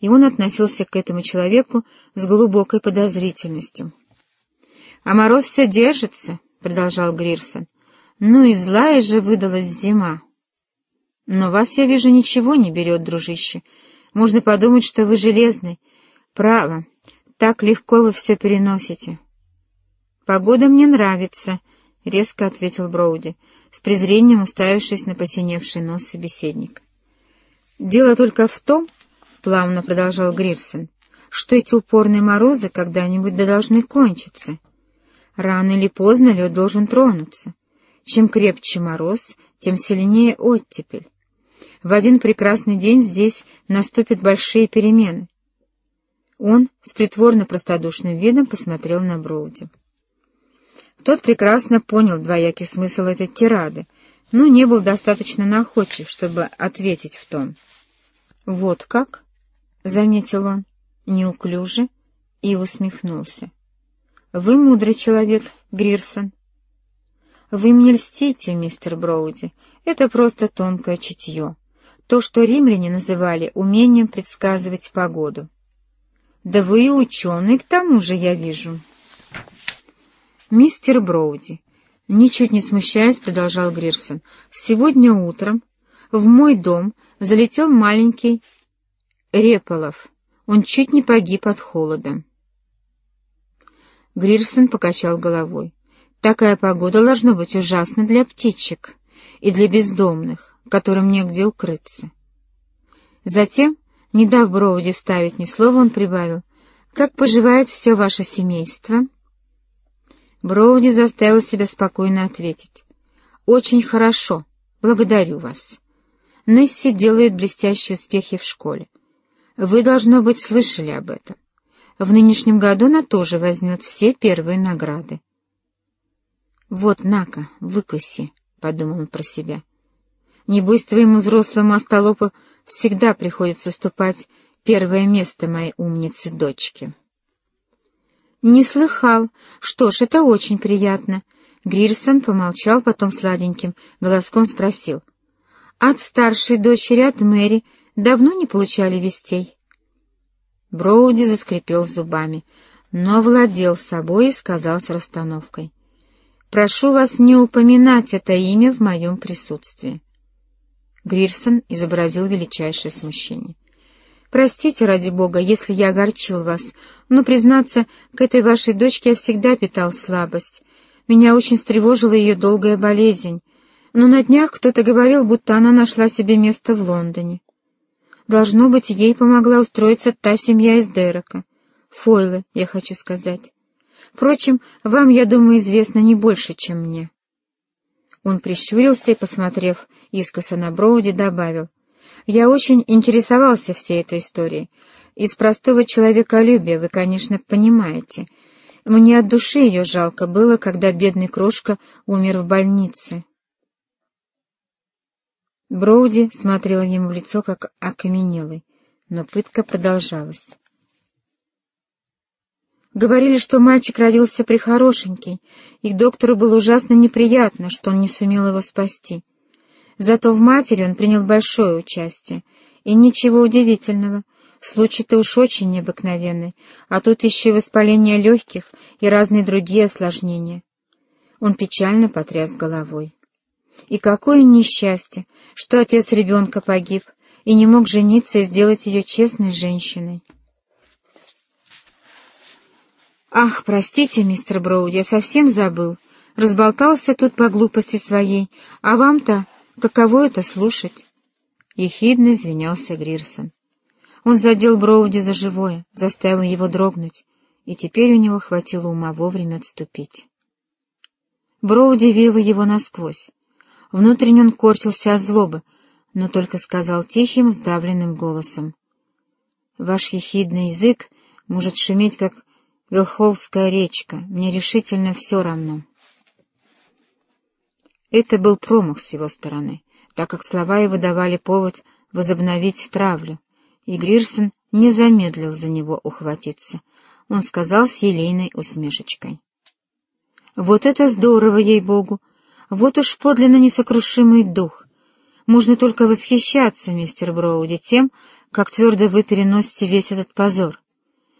и он относился к этому человеку с глубокой подозрительностью. «А мороз все держится», — продолжал Грирсон. «Ну и злая же выдалась зима». «Но вас, я вижу, ничего не берет, дружище. Можно подумать, что вы железный. Право, так легко вы все переносите». «Погода мне нравится», — резко ответил Броуди, с презрением уставившись на посиневший нос собеседника. «Дело только в том, — плавно продолжал Грирсон, — что эти упорные морозы когда-нибудь да должны кончиться. Рано или поздно лед должен тронуться. Чем крепче мороз, тем сильнее оттепель. В один прекрасный день здесь наступят большие перемены. Он с притворно-простодушным видом посмотрел на Броуди. Тот прекрасно понял двоякий смысл этой тирады, но не был достаточно находчив, чтобы ответить в том. «Вот как?» — заметил он, неуклюже, и усмехнулся. «Вы мудрый человек, Грирсон». «Вы мне льстите, мистер Броуди. Это просто тонкое чутье. То, что римляне называли умением предсказывать погоду». «Да вы и ученый, к тому же, я вижу». «Мистер Броуди», — ничуть не смущаясь, продолжал Грирсон, — «сегодня утром в мой дом залетел маленький Реполов. Он чуть не погиб от холода». Грирсон покачал головой. «Такая погода должна быть ужасна для птичек и для бездомных, которым негде укрыться». Затем, не дав Броуди вставить ни слова, он прибавил, «Как поживает все ваше семейство?» Броуди заставил себя спокойно ответить. «Очень хорошо. Благодарю вас. Несси делает блестящие успехи в школе. Вы, должно быть, слышали об этом. В нынешнем году она тоже возьмет все первые награды». «Вот, на-ка, выкуси», — подумал он про себя. «Небось, твоему взрослому остолопу всегда приходится уступать первое место моей умницы-дочке». «Не слыхал. Что ж, это очень приятно». Грирсон помолчал, потом сладеньким голоском спросил. «От старшей дочери, от Мэри, давно не получали вестей?» Броуди заскрипел зубами, но овладел собой и сказал с расстановкой. «Прошу вас не упоминать это имя в моем присутствии». Грирсон изобразил величайшее смущение. Простите, ради бога, если я огорчил вас, но, признаться, к этой вашей дочке я всегда питал слабость. Меня очень встревожила ее долгая болезнь, но на днях кто-то говорил, будто она нашла себе место в Лондоне. Должно быть, ей помогла устроиться та семья из Дерека. Фойлы, я хочу сказать. Впрочем, вам, я думаю, известно не больше, чем мне. Он прищурился и, посмотрев искоса на Броуди, добавил — я очень интересовался всей этой историей. Из простого человеколюбия, вы, конечно, понимаете. Мне от души ее жалко было, когда бедный крошка умер в больнице. Броуди смотрел ему в лицо, как окаменелый, но пытка продолжалась. Говорили, что мальчик родился прихорошенький, и доктору было ужасно неприятно, что он не сумел его спасти. Зато в матери он принял большое участие. И ничего удивительного. Случай-то уж очень необыкновенный, а тут еще и воспаление легких и разные другие осложнения. Он печально потряс головой. И какое несчастье, что отец ребенка погиб и не мог жениться и сделать ее честной женщиной. «Ах, простите, мистер Броуди, я совсем забыл. Разболтался тут по глупости своей, а вам-то Каково это слушать? Ехидно извинялся Грирсон. Он задел Броуди за живое, заставил его дрогнуть, и теперь у него хватило ума вовремя отступить. Броуди вило его насквозь. Внутренне он корчился от злобы, но только сказал тихим, сдавленным голосом. «Ваш ехидный язык может шуметь, как Вилхолская речка. Мне решительно все равно». Это был промах с его стороны, так как слова его давали повод возобновить травлю, и Грирсон не замедлил за него ухватиться. Он сказал с елейной усмешечкой. «Вот это здорово, ей-богу! Вот уж подлинно несокрушимый дух! Можно только восхищаться, мистер Броуди, тем, как твердо вы переносите весь этот позор.